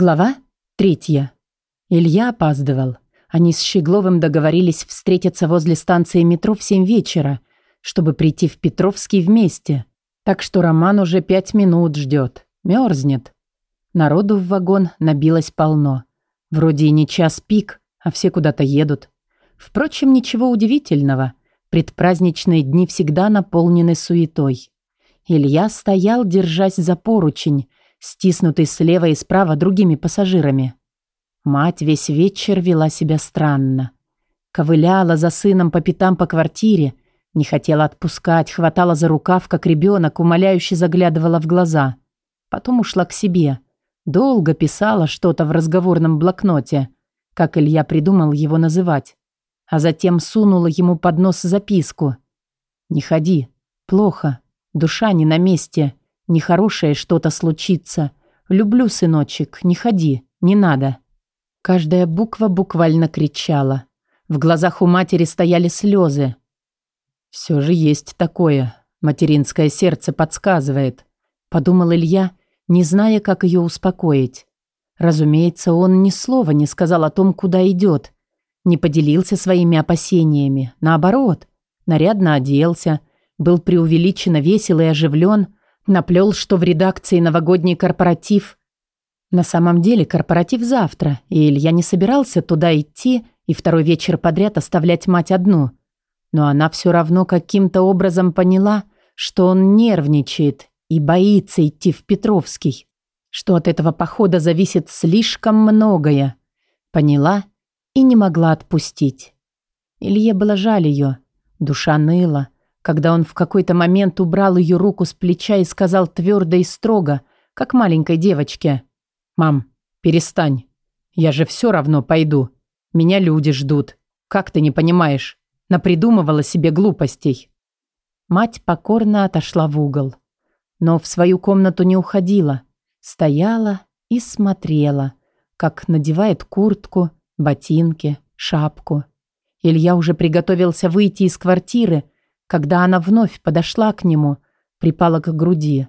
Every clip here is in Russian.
Глава третья. Илья опаздывал. Они с Щегловым договорились встретиться возле станции метро в семь вечера, чтобы прийти в Петровский вместе. Так что Роман уже пять минут ждет. Мерзнет. Народу в вагон набилось полно. Вроде и не час пик, а все куда-то едут. Впрочем, ничего удивительного. Предпраздничные дни всегда наполнены суетой. Илья стоял, держась за поручень, стиснутый слева и справа другими пассажирами. Мать весь вечер вела себя странно. Ковыляла за сыном по пятам по квартире, не хотела отпускать, хватала за рукав, как ребенок, умоляюще заглядывала в глаза. Потом ушла к себе. Долго писала что-то в разговорном блокноте, как Илья придумал его называть. А затем сунула ему под нос записку. «Не ходи. Плохо. Душа не на месте. Нехорошее что-то случится. Люблю, сыночек, не ходи, не надо. Каждая буква буквально кричала. В глазах у матери стояли слезы. Все же есть такое. Материнское сердце подсказывает. Подумал Илья, не зная, как ее успокоить. Разумеется, он ни слова не сказал о том, куда идет. Не поделился своими опасениями. Наоборот, нарядно оделся, был преувеличенно весел и оживлен, Наплел, что в редакции новогодний корпоратив. На самом деле корпоратив завтра, и Илья не собирался туда идти и второй вечер подряд оставлять мать одну. Но она все равно каким-то образом поняла, что он нервничает и боится идти в Петровский, что от этого похода зависит слишком многое. Поняла и не могла отпустить. Илье было жаль ее, душа ныла, когда он в какой-то момент убрал ее руку с плеча и сказал твердо и строго, как маленькой девочке. «Мам, перестань. Я же все равно пойду. Меня люди ждут. Как ты не понимаешь? Напридумывала себе глупостей». Мать покорно отошла в угол. Но в свою комнату не уходила. Стояла и смотрела, как надевает куртку, ботинки, шапку. Илья уже приготовился выйти из квартиры, когда она вновь подошла к нему, припала к груди.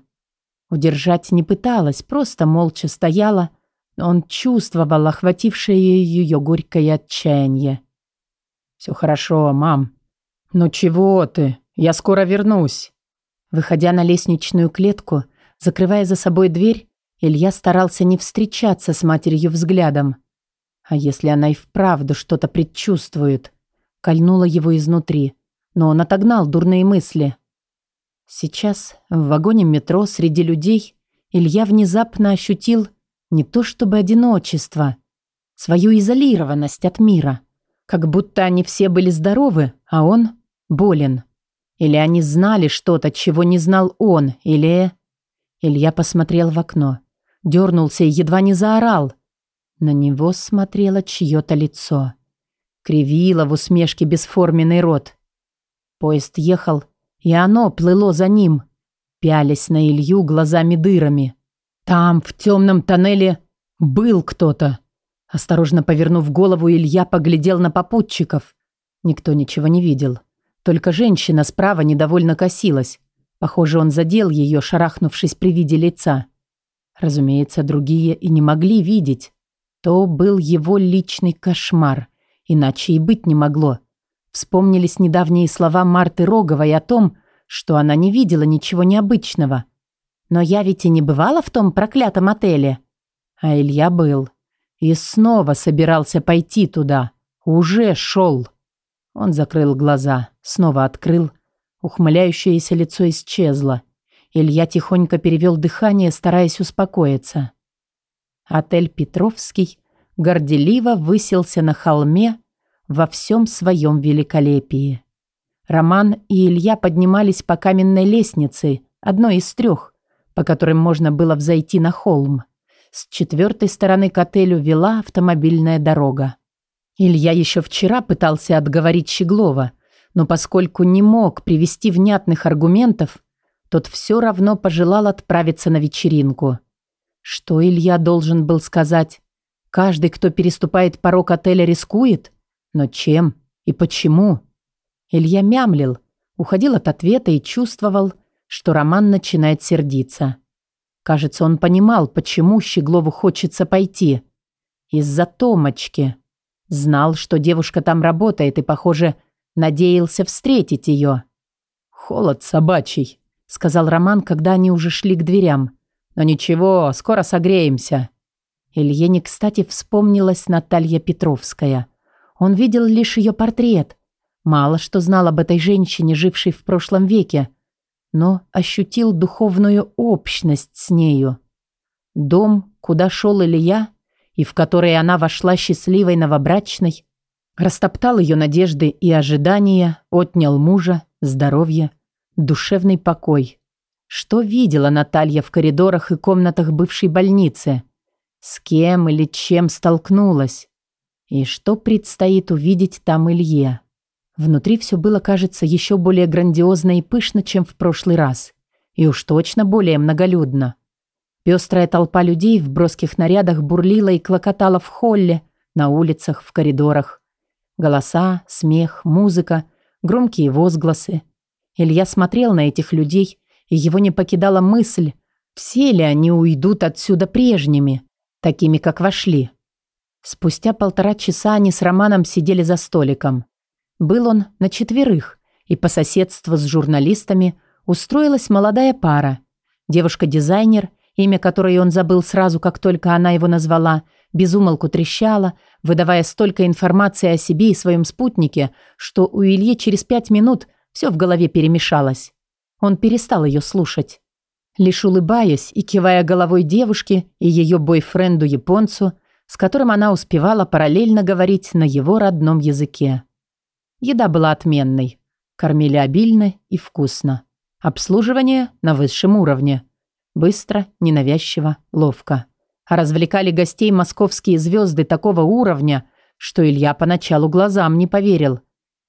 Удержать не пыталась, просто молча стояла, но он чувствовал охватившее ее горькое отчаяние. «Все хорошо, мам». «Ну чего ты? Я скоро вернусь». Выходя на лестничную клетку, закрывая за собой дверь, Илья старался не встречаться с матерью взглядом. А если она и вправду что-то предчувствует? Кольнула его изнутри но он отогнал дурные мысли. Сейчас, в вагоне метро среди людей, Илья внезапно ощутил не то чтобы одиночество, свою изолированность от мира. Как будто они все были здоровы, а он болен. Или они знали что-то, чего не знал он, или... Илья посмотрел в окно, дернулся и едва не заорал. На него смотрело чье-то лицо. Кривило в усмешке бесформенный рот. Поезд ехал, и оно плыло за ним, пялясь на Илью глазами-дырами. Там, в темном тоннеле, был кто-то. Осторожно повернув голову, Илья поглядел на попутчиков. Никто ничего не видел. Только женщина справа недовольно косилась. Похоже, он задел ее, шарахнувшись при виде лица. Разумеется, другие и не могли видеть. То был его личный кошмар. Иначе и быть не могло. Вспомнились недавние слова Марты Роговой о том, что она не видела ничего необычного. Но я ведь и не бывала в том проклятом отеле. А Илья был. И снова собирался пойти туда. Уже шел. Он закрыл глаза, снова открыл. Ухмыляющееся лицо исчезло. Илья тихонько перевел дыхание, стараясь успокоиться. Отель «Петровский» горделиво высился на холме, во всем своем великолепии. Роман и Илья поднимались по каменной лестнице, одной из трех, по которым можно было взойти на холм. С четвертой стороны к отелю вела автомобильная дорога. Илья еще вчера пытался отговорить Щеглова, но поскольку не мог привести внятных аргументов, тот все равно пожелал отправиться на вечеринку. Что Илья должен был сказать? Каждый, кто переступает порог отеля, рискует? Но чем и почему? Илья мямлил, уходил от ответа и чувствовал, что Роман начинает сердиться. Кажется, он понимал, почему Щеглову хочется пойти. Из-за Томочки. Знал, что девушка там работает и, похоже, надеялся встретить ее. «Холод собачий», — сказал Роман, когда они уже шли к дверям. «Но ничего, скоро согреемся». Илье не кстати вспомнилась Наталья Петровская. Он видел лишь ее портрет. Мало что знал об этой женщине, жившей в прошлом веке, но ощутил духовную общность с нею. Дом, куда шел Илья, и в который она вошла счастливой новобрачной, растоптал ее надежды и ожидания, отнял мужа, здоровье, душевный покой. Что видела Наталья в коридорах и комнатах бывшей больницы? С кем или чем столкнулась? И что предстоит увидеть там Илье? Внутри все было, кажется, еще более грандиозно и пышно, чем в прошлый раз. И уж точно более многолюдно. Пестрая толпа людей в броских нарядах бурлила и клокотала в холле, на улицах, в коридорах. Голоса, смех, музыка, громкие возгласы. Илья смотрел на этих людей, и его не покидала мысль, все ли они уйдут отсюда прежними, такими, как вошли. Спустя полтора часа они с Романом сидели за столиком. Был он на четверых, и по соседству с журналистами устроилась молодая пара. Девушка-дизайнер имя которой он забыл сразу, как только она его назвала, безумолку трещала, выдавая столько информации о себе и своем спутнике, что у Ильи через пять минут все в голове перемешалось. Он перестал ее слушать. Лишь улыбаясь и кивая головой девушке и ее бойфренду-японцу, с которым она успевала параллельно говорить на его родном языке. Еда была отменной. Кормили обильно и вкусно. Обслуживание на высшем уровне – Быстро, ненавязчиво, ловко. А развлекали гостей московские звезды такого уровня, что Илья поначалу глазам не поверил.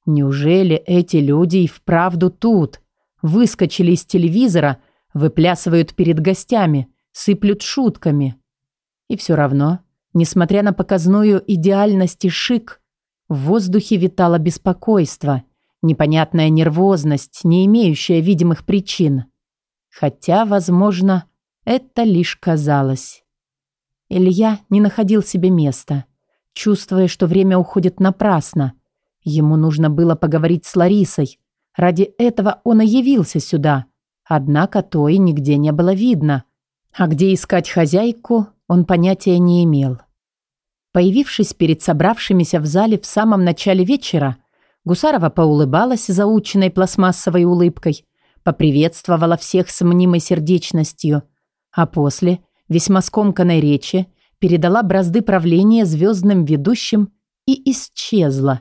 Неужели эти люди и вправду тут? Выскочили из телевизора, выплясывают перед гостями, сыплют шутками. И все равно, несмотря на показную идеальность и шик, в воздухе витало беспокойство, непонятная нервозность, не имеющая видимых причин. Хотя, возможно, это лишь казалось. Илья не находил себе места, чувствуя, что время уходит напрасно. Ему нужно было поговорить с Ларисой. Ради этого он и явился сюда. Однако то и нигде не было видно. А где искать хозяйку, он понятия не имел. Появившись перед собравшимися в зале в самом начале вечера, Гусарова поулыбалась заученной пластмассовой улыбкой, поприветствовала всех с мнимой сердечностью, а после, весьма скомканной речи, передала бразды правления звездным ведущим и исчезла.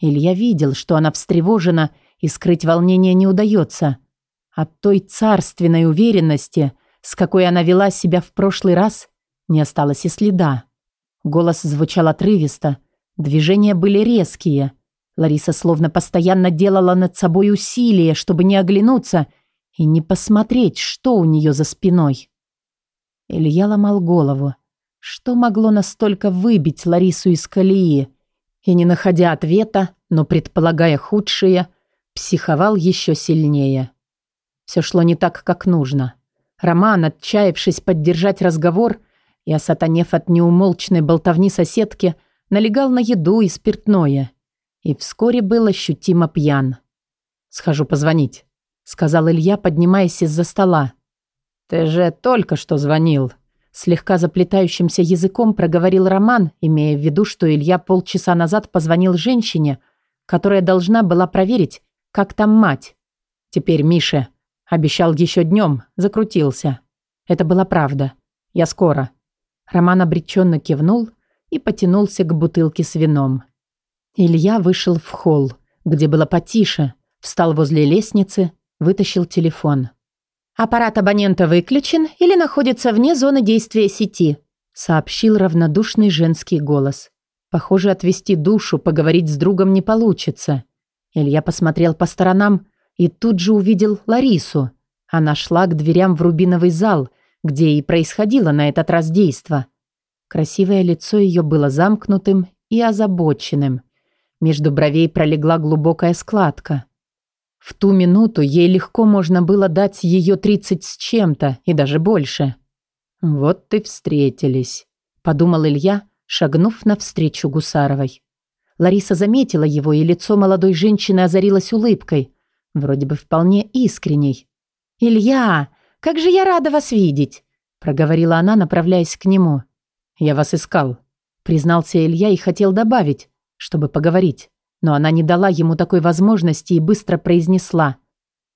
Илья видел, что она встревожена, и скрыть волнение не удается. От той царственной уверенности, с какой она вела себя в прошлый раз, не осталось и следа. Голос звучал отрывисто, движения были резкие – Лариса словно постоянно делала над собой усилия, чтобы не оглянуться и не посмотреть, что у нее за спиной. Илья ломал голову. Что могло настолько выбить Ларису из колеи? И не находя ответа, но предполагая худшее, психовал еще сильнее. Все шло не так, как нужно. Роман, отчаявшись поддержать разговор и осатанев от неумолчной болтовни соседки, налегал на еду и спиртное – и вскоре был ощутимо пьян. «Схожу позвонить», — сказал Илья, поднимаясь из-за стола. «Ты же только что звонил», — слегка заплетающимся языком проговорил Роман, имея в виду, что Илья полчаса назад позвонил женщине, которая должна была проверить, как там мать. Теперь Миша обещал еще днем, закрутился. Это была правда. Я скоро. Роман обреченно кивнул и потянулся к бутылке с вином. Илья вышел в холл, где было потише, встал возле лестницы, вытащил телефон. «Аппарат абонента выключен или находится вне зоны действия сети», сообщил равнодушный женский голос. Похоже, отвести душу, поговорить с другом не получится. Илья посмотрел по сторонам и тут же увидел Ларису. Она шла к дверям в рубиновый зал, где и происходило на этот раз действо. Красивое лицо ее было замкнутым и озабоченным. Между бровей пролегла глубокая складка. В ту минуту ей легко можно было дать ее тридцать с чем-то и даже больше. «Вот и встретились», – подумал Илья, шагнув навстречу Гусаровой. Лариса заметила его, и лицо молодой женщины озарилось улыбкой, вроде бы вполне искренней. «Илья, как же я рада вас видеть!» – проговорила она, направляясь к нему. «Я вас искал», – признался Илья и хотел добавить, чтобы поговорить, но она не дала ему такой возможности и быстро произнесла.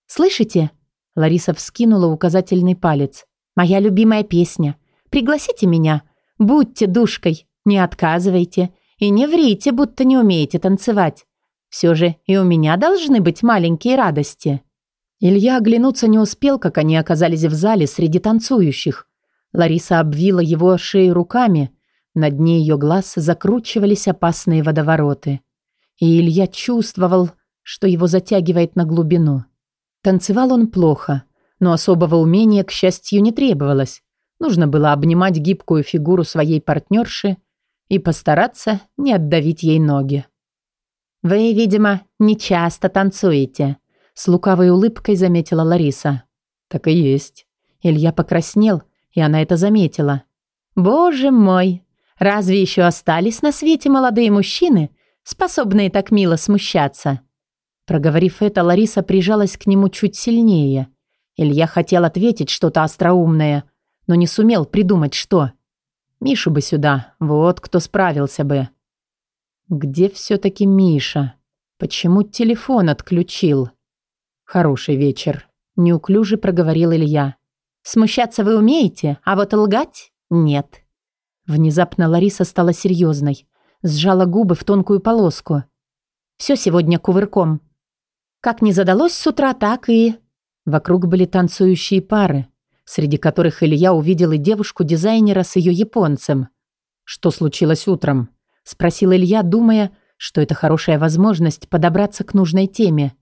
«Слышите?» – Лариса вскинула указательный палец. «Моя любимая песня. Пригласите меня. Будьте душкой, не отказывайте. И не врите, будто не умеете танцевать. Все же и у меня должны быть маленькие радости». Илья оглянуться не успел, как они оказались в зале среди танцующих. Лариса обвила его шею руками. На дне ее глаз закручивались опасные водовороты. И Илья чувствовал, что его затягивает на глубину. Танцевал он плохо, но особого умения, к счастью, не требовалось. Нужно было обнимать гибкую фигуру своей партнерши и постараться не отдавить ей ноги. «Вы, видимо, не часто танцуете», — с лукавой улыбкой заметила Лариса. «Так и есть». Илья покраснел, и она это заметила. «Боже мой! Разве еще остались на свете молодые мужчины, способные так мило смущаться?» Проговорив это, Лариса прижалась к нему чуть сильнее. Илья хотел ответить что-то остроумное, но не сумел придумать, что. Мишу бы сюда, вот кто справился бы. Где все-таки Миша? Почему телефон отключил? Хороший вечер. Неуклюже проговорил Илья. Смущаться вы умеете, а вот лгать нет. Внезапно Лариса стала серьезной. Сжала губы в тонкую полоску. Все сегодня кувырком. Как не задалось с утра, так и... Вокруг были танцующие пары среди которых Илья увидел и девушку-дизайнера с ее японцем. «Что случилось утром?» – спросил Илья, думая, что это хорошая возможность подобраться к нужной теме.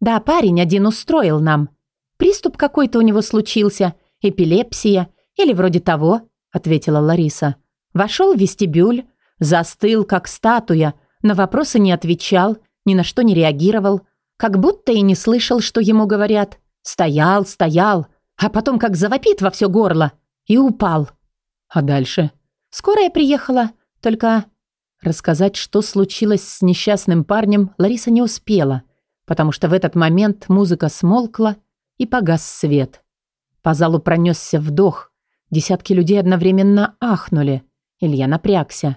«Да, парень один устроил нам. Приступ какой-то у него случился, эпилепсия или вроде того», – ответила Лариса. «Вошел в вестибюль, застыл, как статуя, на вопросы не отвечал, ни на что не реагировал, как будто и не слышал, что ему говорят. Стоял, стоял, а потом как завопит во все горло и упал. А дальше? Скорая приехала, только... Рассказать, что случилось с несчастным парнем, Лариса не успела, потому что в этот момент музыка смолкла и погас свет. По залу пронесся вдох. Десятки людей одновременно ахнули. Илья напрягся.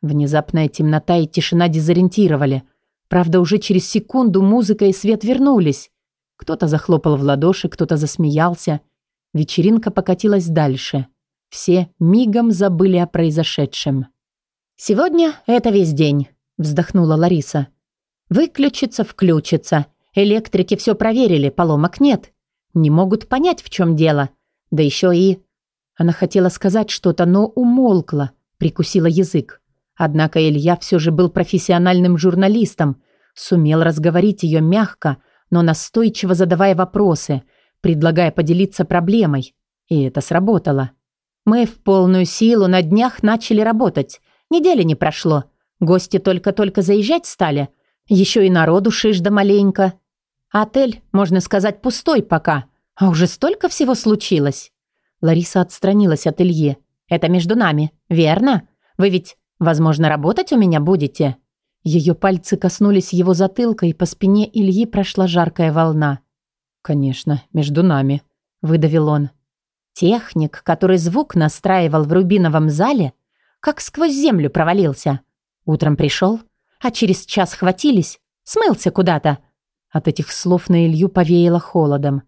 Внезапная темнота и тишина дезориентировали. Правда, уже через секунду музыка и свет вернулись. Кто-то захлопал в ладоши, кто-то засмеялся. Вечеринка покатилась дальше. Все мигом забыли о произошедшем. «Сегодня это весь день», – вздохнула Лариса. «Выключится, включится. Электрики все проверили, поломок нет. Не могут понять, в чем дело. Да еще и...» Она хотела сказать что-то, но умолкла, прикусила язык. Однако Илья все же был профессиональным журналистом, сумел разговорить ее мягко, но настойчиво задавая вопросы, предлагая поделиться проблемой. И это сработало. Мы в полную силу на днях начали работать. Недели не прошло. Гости только-только заезжать стали. Еще и народу шиш да маленько. Отель, можно сказать, пустой пока. А уже столько всего случилось. Лариса отстранилась от Ильи. Это между нами, верно? Вы ведь, возможно, работать у меня будете? Ее пальцы коснулись его затылка, и по спине Ильи прошла жаркая волна. «Конечно, между нами», — выдавил он. Техник, который звук настраивал в рубиновом зале, как сквозь землю провалился. Утром пришел, а через час хватились, смылся куда-то. От этих слов на Илью повеяло холодом.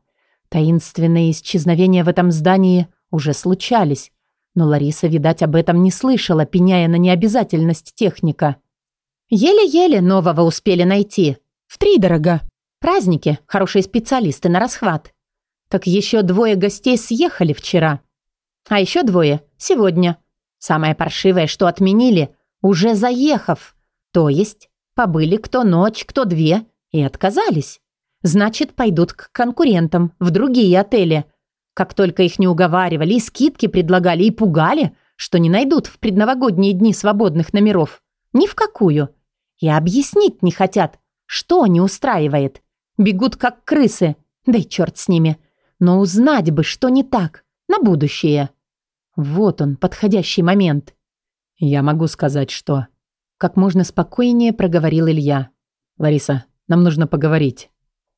Таинственные исчезновения в этом здании уже случались, но Лариса, видать, об этом не слышала, пеняя на необязательность техника. Еле-еле нового успели найти. Втридорога. Праздники, хорошие специалисты на расхват. Так еще двое гостей съехали вчера. А еще двое сегодня. Самое паршивое, что отменили, уже заехав. То есть побыли кто ночь, кто две и отказались. Значит, пойдут к конкурентам, в другие отели. Как только их не уговаривали, и скидки предлагали, и пугали, что не найдут в предновогодние дни свободных номеров. Ни в какую. И объяснить не хотят, что не устраивает. Бегут как крысы. Да и черт с ними. Но узнать бы, что не так. На будущее. Вот он, подходящий момент. Я могу сказать, что... Как можно спокойнее проговорил Илья. «Лариса, нам нужно поговорить».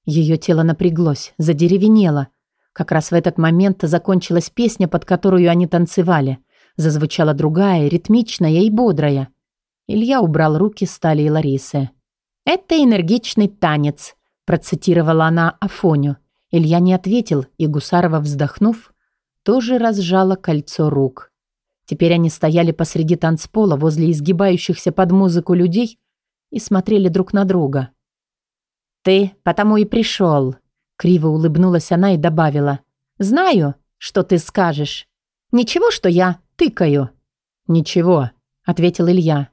Ее тело напряглось, задеревенело. Как раз в этот момент закончилась песня, под которую они танцевали. Зазвучала другая, ритмичная и бодрая. Илья убрал руки с талии Ларисы. «Это энергичный танец», – процитировала она Афоню. Илья не ответил, и Гусарова, вздохнув, тоже разжала кольцо рук. Теперь они стояли посреди танцпола возле изгибающихся под музыку людей и смотрели друг на друга. «Ты потому и пришел», — криво улыбнулась она и добавила. «Знаю, что ты скажешь. Ничего, что я тыкаю». «Ничего», — ответил Илья.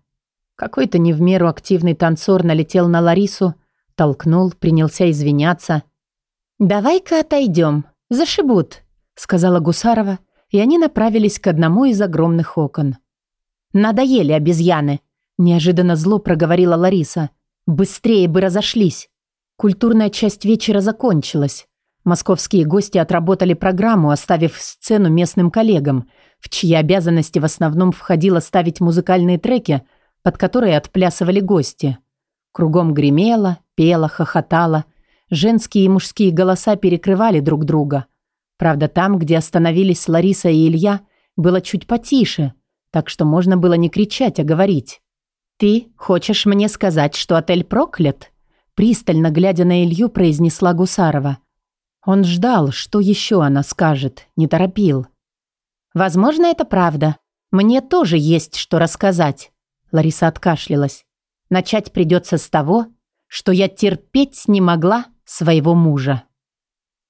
Какой-то не в меру активный танцор налетел на Ларису, толкнул, принялся извиняться. «Давай-ка отойдем, зашибут», — сказала Гусарова, и они направились к одному из огромных окон. «Надоели обезьяны», — неожиданно зло проговорила Лариса. «Быстрее бы разошлись». Культурная часть вечера закончилась. Московские гости отработали программу, оставив сцену местным коллегам, в чьи обязанности в основном входило ставить музыкальные треки, под которые отплясывали гости. Кругом гремело, пело, хохотало. Женские и мужские голоса перекрывали друг друга. Правда, там, где остановились Лариса и Илья, было чуть потише, так что можно было не кричать, а говорить. «Ты хочешь мне сказать, что отель проклят?» Пристально глядя на Илью, произнесла Гусарова. Он ждал, что еще она скажет, не торопил. «Возможно, это правда. Мне тоже есть что рассказать». Лариса откашлялась. «Начать придется с того, что я терпеть не могла своего мужа».